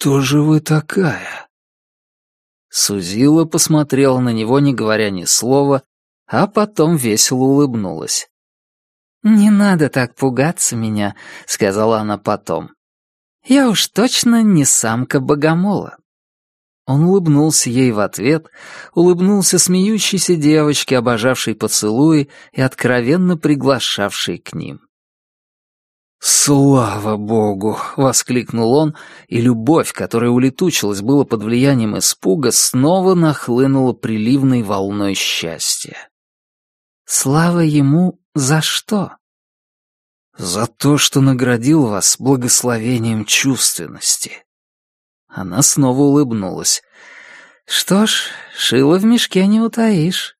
кто же вы такая?» Сузила посмотрела на него, не говоря ни слова, а потом весело улыбнулась. «Не надо так пугаться меня», — сказала она потом. «Я уж точно не самка богомола». Он улыбнулся ей в ответ, улыбнулся смеющейся девочке, обожавшей поцелуи и откровенно приглашавшей к ним. «Слава Богу!» — воскликнул он, и любовь, которая улетучилась было под влиянием испуга, снова нахлынула приливной волной счастья. «Слава ему за что?» «За то, что наградил вас благословением чувственности». Она снова улыбнулась. «Что ж, шило в мешке не утаишь.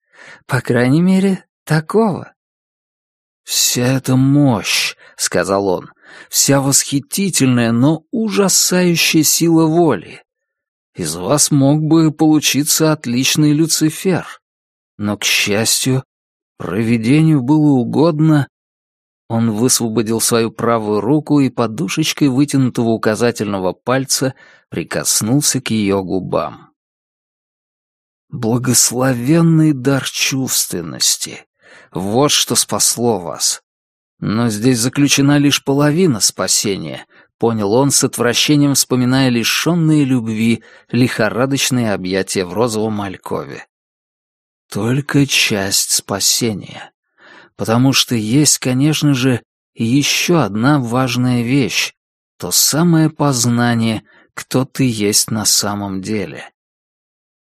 По крайней мере, такого». «Вся эта мощь», — сказал он, — «вся восхитительная, но ужасающая сила воли. Из вас мог бы получиться отличный Люцифер. Но, к счастью, провидению было угодно...» Он высвободил свою правую руку и подушечкой вытянутого указательного пальца прикоснулся к ее губам. «Благословенный дар чувственности!» Вот что спасло вас. Но здесь заключена лишь половина спасения, понял он с отвращением, вспоминая лишенные любви лихорадочные объятия в розовом алькове. Только часть спасения. Потому что есть, конечно же, еще одна важная вещь, то самое познание, кто ты есть на самом деле.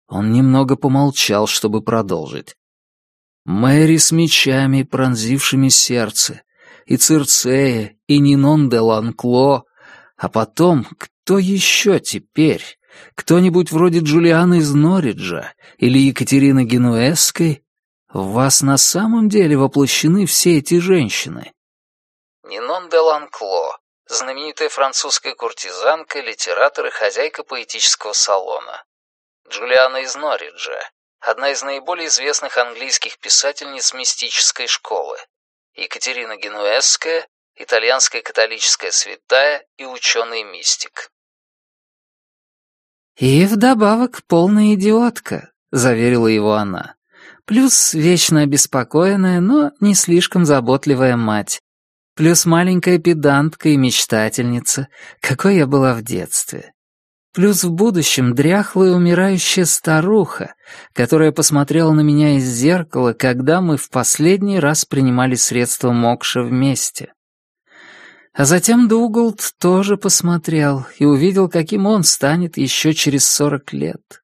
Он немного помолчал, чтобы продолжить. Мэри с мечами, пронзившими сердце, и Цирцея, и Нинон де Ланкло, а потом, кто еще теперь? Кто-нибудь вроде Джулианы из Норриджа или Екатерины Генуэзской? В вас на самом деле воплощены все эти женщины. Нинон де Ланкло, знаменитая французская куртизанка, литератор и хозяйка поэтического салона. Джулиана из Норриджа, одна из наиболее известных английских писательниц мистической школы. Екатерина Генуэзская, итальянская католическая святая и ученый-мистик. «И вдобавок полная идиотка», — заверила его она. «Плюс вечно обеспокоенная, но не слишком заботливая мать. Плюс маленькая педантка и мечтательница, какой я была в детстве. Плюс в будущем дряхлая умирающая старуха, которая посмотрела на меня из зеркала, когда мы в последний раз принимали средства Мокша вместе. А затем Дуголд тоже посмотрел и увидел, каким он станет еще через сорок лет.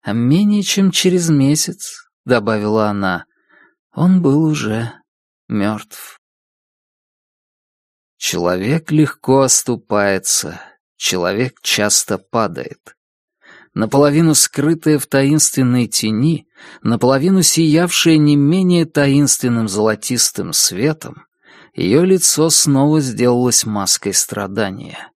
А менее чем через месяц, — добавила она, — он был уже мертв. Человек легко оступается, человек часто падает. Наполовину скрытая в таинственной тени, наполовину сиявшая не менее таинственным золотистым светом, ее лицо снова сделалось маской страдания.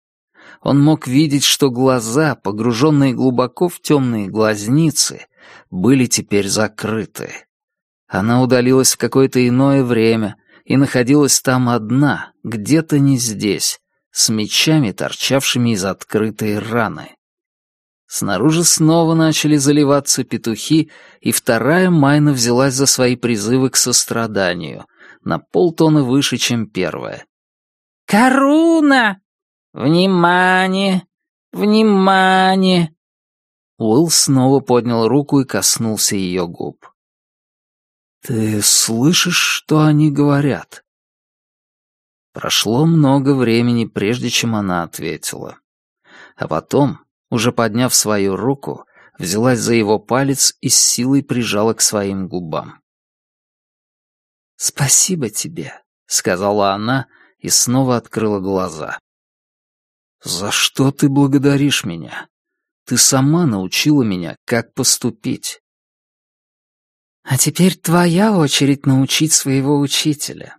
Он мог видеть, что глаза, погруженные глубоко в темные глазницы, были теперь закрыты. Она удалилась в какое-то иное время и находилась там одна, где-то не здесь, с мечами, торчавшими из открытой раны. Снаружи снова начали заливаться петухи, и вторая Майна взялась за свои призывы к состраданию, на полтона выше, чем первая. «Коруна! Внимание! Внимание!» Уилл снова поднял руку и коснулся ее губ. «Ты слышишь, что они говорят?» Прошло много времени, прежде чем она ответила. А потом, уже подняв свою руку, взялась за его палец и с силой прижала к своим губам. «Спасибо тебе», — сказала она и снова открыла глаза. «За что ты благодаришь меня? Ты сама научила меня, как поступить». «А теперь твоя очередь научить своего учителя.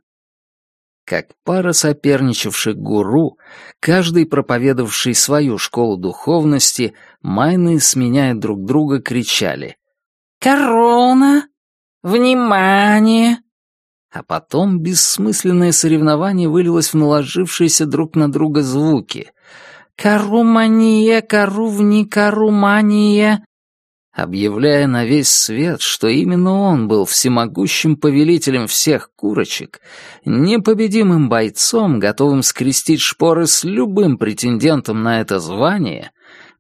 Как пара соперничавших гуру, каждый проповедовавший свою школу духовности, майны, сменяя друг друга, кричали «Корона! Внимание!» А потом бессмысленное соревнование вылилось в наложившиеся друг на друга звуки. «Карумания, карувни, карумания!» Объявляя на весь свет, что именно он был всемогущим повелителем всех курочек, непобедимым бойцом, готовым скрестить шпоры с любым претендентом на это звание,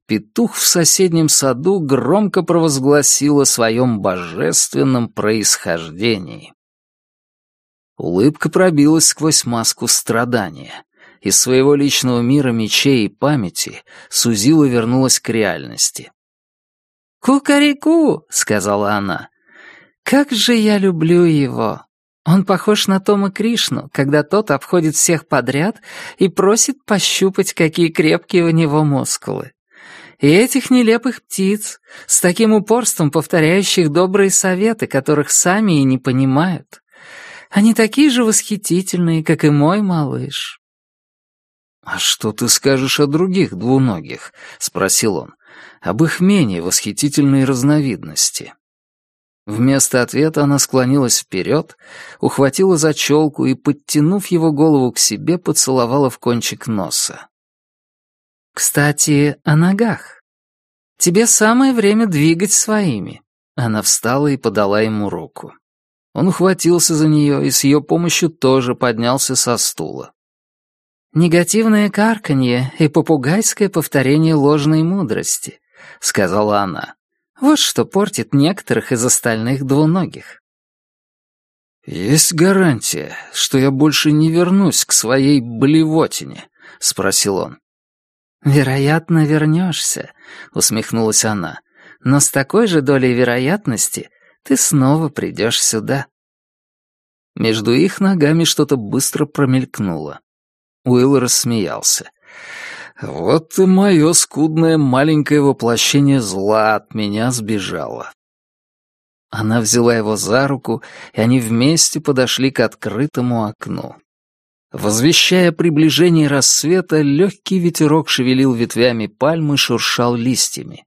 петух в соседнем саду громко провозгласил о своем божественном происхождении. Улыбка пробилась сквозь маску страдания. Из своего личного мира мечей и памяти Сузила вернулась к реальности. «Ку-ка-ри-ку!» — сказала она. «Как же я люблю его! Он похож на Тома Кришну, когда тот обходит всех подряд и просит пощупать, какие крепкие у него мускулы. И этих нелепых птиц, с таким упорством повторяющих добрые советы, которых сами и не понимают. Они такие же восхитительные, как и мой малыш». «А что ты скажешь о других двуногих?» — спросил он об их менее восхитительной разновидности. Вместо ответа она склонилась вперед, ухватила за челку и, подтянув его голову к себе, поцеловала в кончик носа. «Кстати, о ногах. Тебе самое время двигать своими». Она встала и подала ему руку. Он ухватился за нее и с ее помощью тоже поднялся со стула. «Негативное карканье и попугайское повторение ложной мудрости», — сказала она. «Вот что портит некоторых из остальных двуногих». «Есть гарантия, что я больше не вернусь к своей блевотине?» — спросил он. «Вероятно, вернешься», — усмехнулась она. «Но с такой же долей вероятности ты снова придешь сюда». Между их ногами что-то быстро промелькнуло. Уилл рассмеялся. «Вот и мое скудное маленькое воплощение зла от меня сбежало». Она взяла его за руку, и они вместе подошли к открытому окну. Возвещая приближение рассвета, легкий ветерок шевелил ветвями пальмы, шуршал листьями.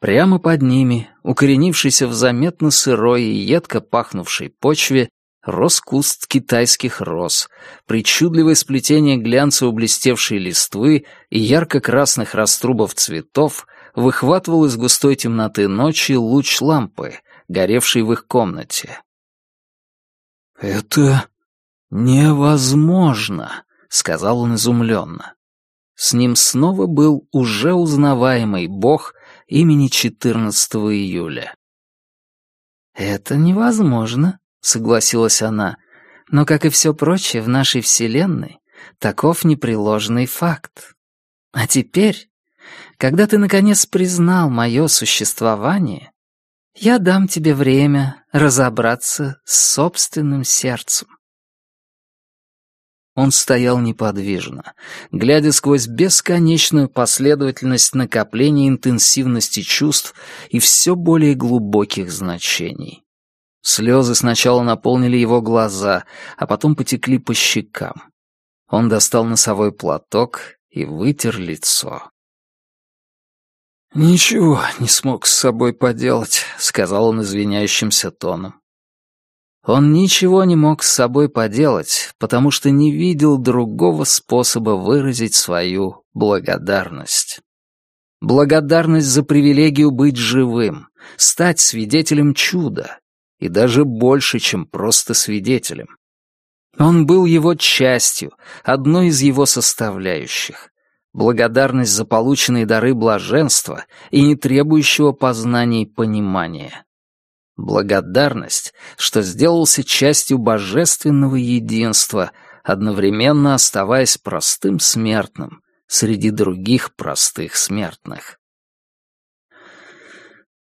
Прямо под ними, укоренившийся в заметно сырой и едко пахнувшей почве, рос куст китайских роз, причудливое сплетение глянцево блестевшей листвы и ярко-красных раструбов цветов выхватывал из густой темноты ночи луч лампы, горевший в их комнате. «Это невозможно», — сказал он изумленно. С ним снова был уже узнаваемый бог имени 14 июля. «Это невозможно», — согласилась она, «но, как и все прочее в нашей Вселенной, таков непреложный факт. А теперь, когда ты, наконец, признал мое существование, я дам тебе время разобраться с собственным сердцем». Он стоял неподвижно, глядя сквозь бесконечную последовательность накопления интенсивности чувств и все более глубоких значений. Слезы сначала наполнили его глаза, а потом потекли по щекам. Он достал носовой платок и вытер лицо. «Ничего не смог с собой поделать», — сказал он извиняющимся тоном. Он ничего не мог с собой поделать, потому что не видел другого способа выразить свою благодарность. Благодарность за привилегию быть живым, стать свидетелем чуда, и даже больше, чем просто свидетелем. Он был его частью, одной из его составляющих. Благодарность за полученные дары блаженства и не требующего познания и понимания. Благодарность, что сделался частью божественного единства, одновременно оставаясь простым смертным среди других простых смертных.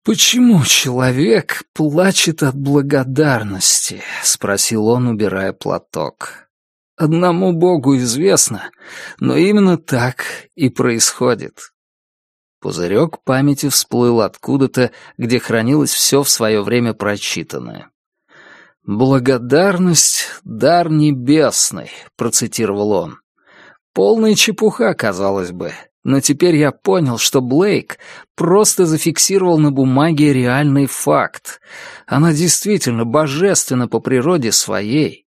«Почему человек плачет от благодарности?» — спросил он, убирая платок. «Одному Богу известно, но именно так и происходит». Пузырек памяти всплыл откуда-то, где хранилось все в свое время прочитанное. «Благодарность — дар небесный», — процитировал он. «Полная чепуха, казалось бы, но теперь я понял, что Блейк просто зафиксировал на бумаге реальный факт. Она действительно божественна по природе своей.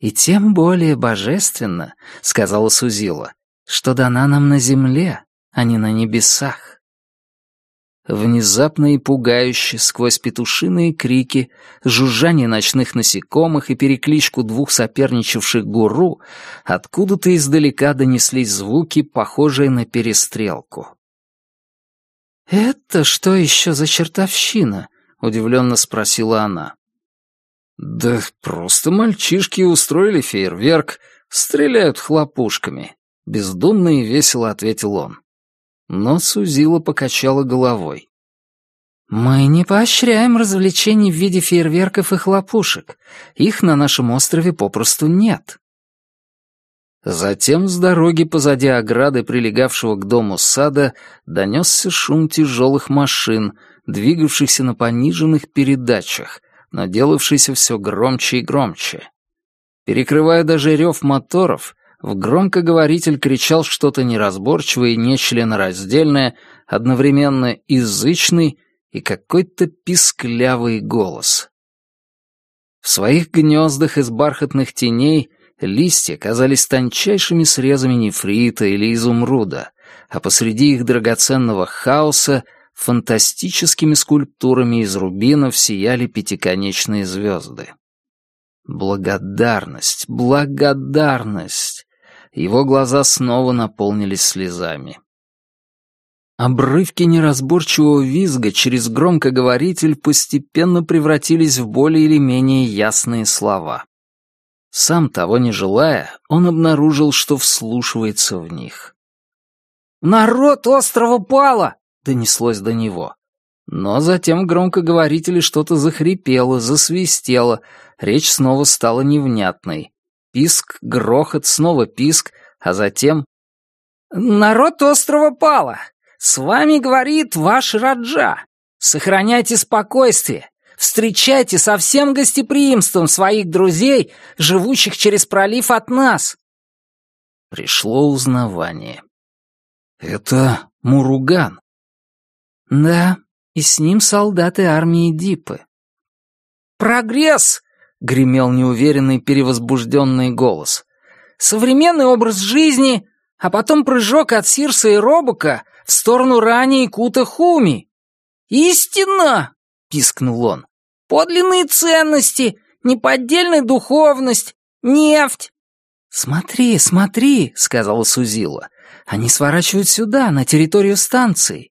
«И тем более божественно», — сказала Сузила, что дана нам на земле, а не на небесах. Внезапно и пугающе, сквозь петушиные крики, жужжание ночных насекомых и перекличку двух соперничавших гуру, откуда-то издалека донеслись звуки, похожие на перестрелку. «Это что еще за чертовщина?» — удивленно спросила она. «Да просто мальчишки устроили фейерверк, стреляют хлопушками», — бездумно и весело ответил он. Но Сузила покачала головой. «Мы не поощряем развлечений в виде фейерверков и хлопушек. Их на нашем острове попросту нет». Затем с дороги позади ограды, прилегавшего к дому сада, донесся шум тяжелых машин, двигавшихся на пониженных передачах, но делавшийся все громче и громче. Перекрывая даже рев моторов, в громкоговоритель кричал что-то неразборчивое и нечленораздельное, одновременно язычный и какой-то писклявый голос. В своих гнездах из бархатных теней листья казались тончайшими срезами нефрита или изумруда, а посреди их драгоценного хаоса фантастическими скульптурами из рубинов сияли пятиконечные звезды. Благодарность, благодарность! Его глаза снова наполнились слезами. Обрывки неразборчивого визга через громкоговоритель постепенно превратились в более или менее ясные слова. Сам того не желая, он обнаружил, что вслушивается в них. «Народ острова Пала!» — донеслось до него. Но затем громкоговорители что-то захрипело, засвистело, речь снова стала невнятной. Писк, грохот, снова писк, а затем... «Народ острова Пала! С вами говорит ваш Раджа! Сохраняйте спокойствие! Встречайте со всем гостеприимством своих друзей, живущих через пролив от нас!» Пришло узнавание. «Это Муруган». «Да, и с ним солдаты армии Дипы». «Прогресс!» — гремел неуверенный перевозбужденный голос. «Современный образ жизни, а потом прыжок от Сирса и Робока в сторону ранее Кута Хуми. Истина!» — пискнул он. «Подлинные ценности, неподдельная духовность, нефть». «Смотри, смотри», — сказала Сузила. «Они сворачивают сюда, на территорию станции».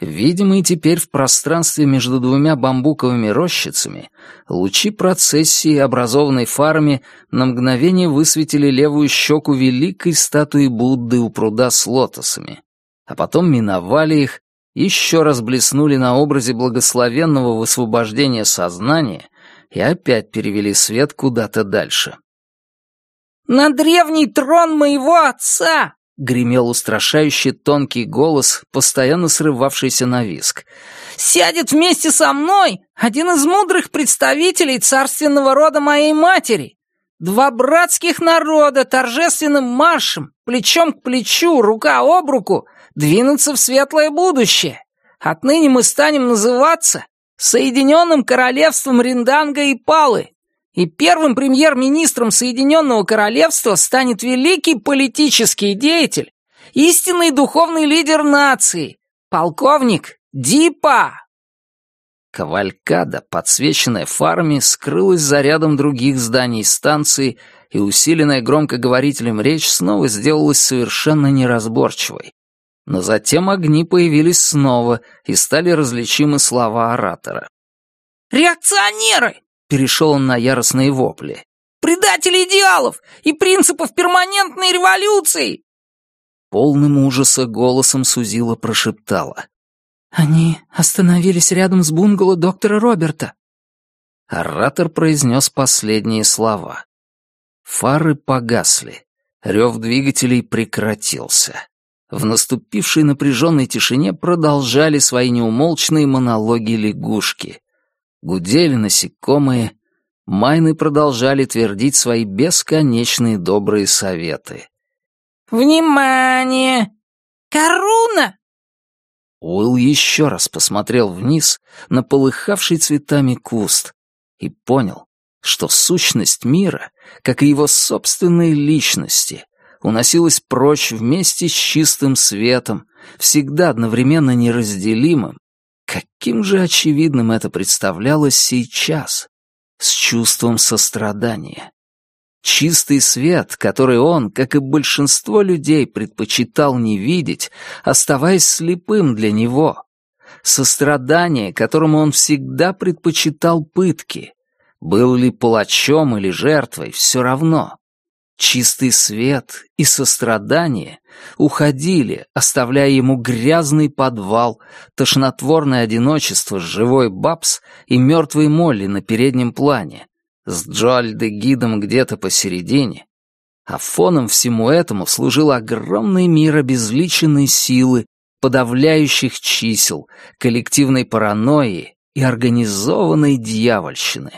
Видимые теперь в пространстве между двумя бамбуковыми рощицами, лучи процессии, образованной фарами, на мгновение высветили левую щеку великой статуи Будды у пруда с лотосами, а потом миновали их, еще раз блеснули на образе благословенного высвобождения сознания и опять перевели свет куда-то дальше. «На древний трон моего отца!» Гремел устрашающий тонкий голос, постоянно срывавшийся на виск. «Сядет вместе со мной один из мудрых представителей царственного рода моей матери. Два братских народа торжественным маршем, плечом к плечу, рука об руку, двинутся в светлое будущее. Отныне мы станем называться Соединенным Королевством Ринданга и Палы и первым премьер-министром Соединенного Королевства станет великий политический деятель, истинный духовный лидер нации, полковник Дипа. Кавалькада, подсвеченная фарами, скрылась за рядом других зданий станции, и усиленная громкоговорителем речь снова сделалась совершенно неразборчивой. Но затем огни появились снова, и стали различимы слова оратора. «Реакционеры! Перешел он на яростные вопли. «Предатели идеалов и принципов перманентной революции!» Полным ужаса голосом Сузила прошептала. «Они остановились рядом с бунгало доктора Роберта». Оратор произнес последние слова. Фары погасли. Рев двигателей прекратился. В наступившей напряженной тишине продолжали свои неумолчные монологи лягушки. Гудели насекомые. Майны продолжали твердить свои бесконечные добрые советы. «Внимание! Коруна!» Уилл еще раз посмотрел вниз на полыхавший цветами куст и понял, что сущность мира, как и его собственной личности, уносилась прочь вместе с чистым светом, всегда одновременно неразделимым, каким же очевидным это представлялось сейчас, с чувством сострадания. Чистый свет, который он, как и большинство людей, предпочитал не видеть, оставаясь слепым для него. Сострадание, которому он всегда предпочитал пытки. Был ли палачом или жертвой, все равно. Чистый свет и сострадание уходили, оставляя ему грязный подвал, тошнотворное одиночество с живой Бабс и мертвой Молли на переднем плане, с Джоальде гидом где-то посередине, а фоном всему этому служил огромный мир обезличенной силы, подавляющих чисел, коллективной паранойи и организованной дьявольщины.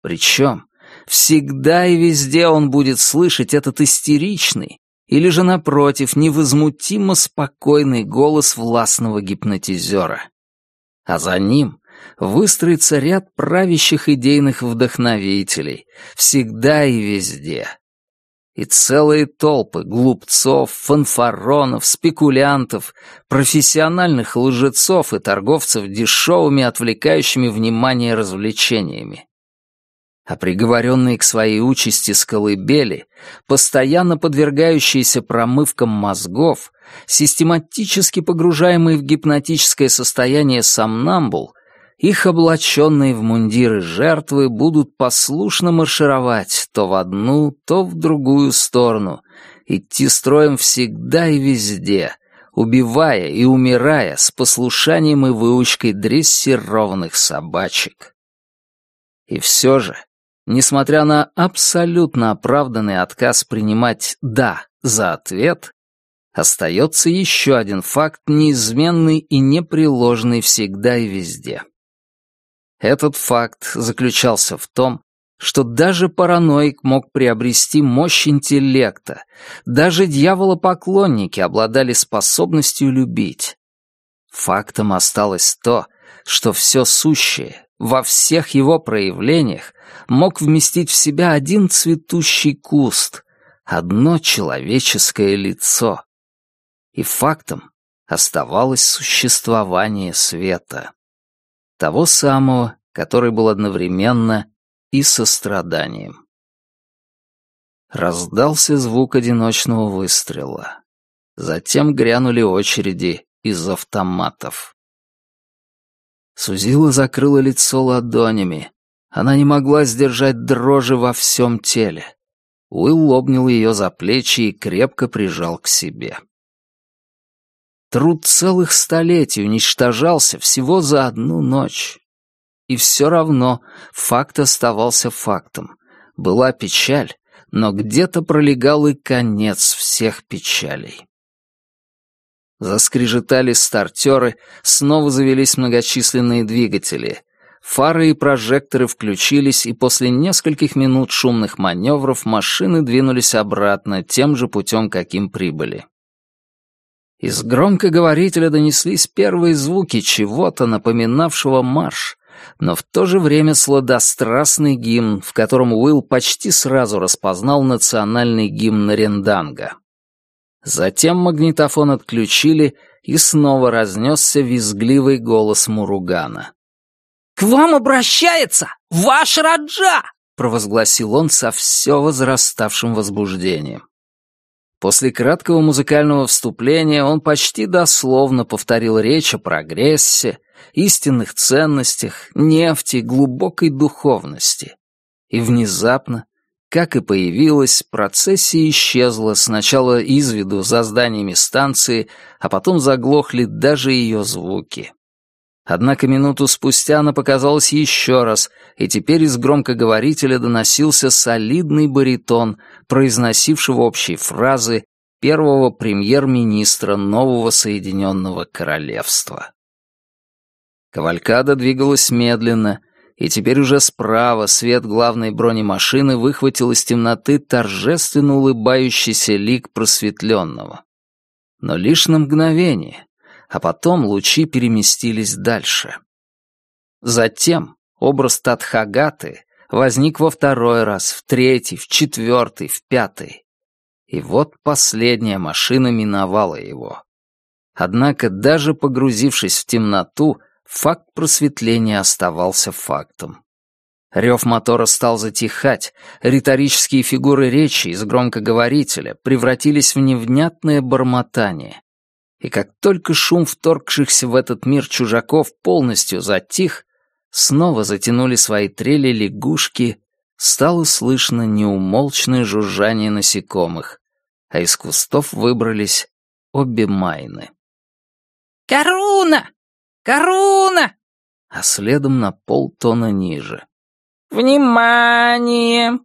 Причем Всегда и везде он будет слышать этот истеричный или же, напротив, невозмутимо спокойный голос властного гипнотизера. А за ним выстроится ряд правящих идейных вдохновителей, всегда и везде. И целые толпы глупцов, фанфаронов, спекулянтов, профессиональных лжецов и торговцев дешевыми отвлекающими внимание развлечениями а приговоренные к своей участи с колыбели, постоянно подвергающиеся промывкам мозгов, систематически погружаемые в гипнотическое состояние сомнамбул, их облаченные в мундиры жертвы будут послушно маршировать то в одну, то в другую сторону, идти строем всегда и везде, убивая и умирая с послушанием и выучкой дрессированных собачек. И все же, Несмотря на абсолютно оправданный отказ принимать «да» за ответ, остается еще один факт, неизменный и непреложный всегда и везде. Этот факт заключался в том, что даже параноик мог приобрести мощь интеллекта, даже дьяволопоклонники обладали способностью любить. Фактом осталось то, что все сущее, во всех его проявлениях мог вместить в себя один цветущий куст, одно человеческое лицо. И фактом оставалось существование света. Того самого, который был одновременно и состраданием. Раздался звук одиночного выстрела. Затем грянули очереди из автоматов. Сузила закрыла лицо ладонями. Она не могла сдержать дрожи во всем теле. Уилл обнял ее за плечи и крепко прижал к себе. Труд целых столетий уничтожался всего за одну ночь. И все равно факт оставался фактом. Была печаль, но где-то пролегал и конец всех печалей. Заскрежетали стартеры, снова завелись многочисленные двигатели. Фары и прожекторы включились, и после нескольких минут шумных маневров машины двинулись обратно тем же путем, каким прибыли. Из громкоговорителя донеслись первые звуки чего-то, напоминавшего марш, но в то же время сладострастный гимн, в котором Уилл почти сразу распознал национальный гимн Ренданга. Затем магнитофон отключили, и снова разнесся визгливый голос Муругана. «К вам обращается ваш Раджа!» — провозгласил он со все возраставшим возбуждением. После краткого музыкального вступления он почти дословно повторил речь о прогрессе, истинных ценностях, нефти, глубокой духовности. И внезапно, как и появилась, процессия исчезла сначала из виду за зданиями станции, а потом заглохли даже ее звуки. Однако минуту спустя она показалась еще раз, и теперь из громкоговорителя доносился солидный баритон, произносившего общие фразы первого премьер-министра нового Соединенного Королевства. Кавалькада двигалась медленно, и теперь уже справа свет главной бронемашины выхватил из темноты торжественно улыбающийся лик просветленного. Но лишь на мгновение, а потом лучи переместились дальше. Затем образ Татхагаты возник во второй раз, в третий, в четвертый, в пятый. И вот последняя машина миновала его. Однако, даже погрузившись в темноту, факт просветления оставался фактом. Рев мотора стал затихать, риторические фигуры речи из громкоговорителя превратились в невнятное бормотание. И как только шум вторгшихся в этот мир чужаков полностью затих, снова затянули свои трели лягушки, стало слышно неумолчное жужжание насекомых, а из кустов выбрались обе майны. «Коруна! Коруна!» А следом на полтона ниже. «Внимание!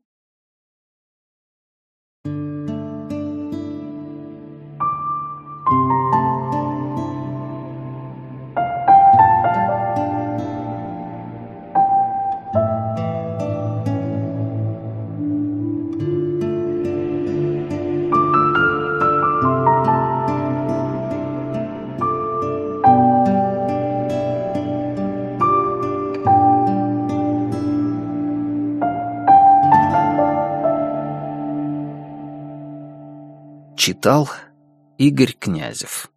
Читал Игорь Князев